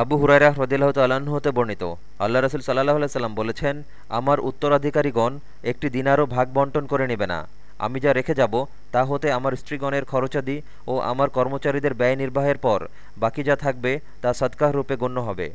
আবু হুরাইরা হ্রদিল্লাহ তাল্লাহ্ন হতে বর্ণিত। আল্লাহ রসুল সাল্লাহ সাল্লাম বলেছেন, আমার উত্তরাধিকারীগণ একটি দিনারও ভাগ বন্টন করে নেবে না। আমি যা রেখে যাব, তা হতে আমার স্ত্রীগণের খরচাদি ও আমার কর্মচারীদের ব্যয় নির্বাহের পর বাকি যা থাকবে তা সৎকাহ রূপে গণ্য হবে।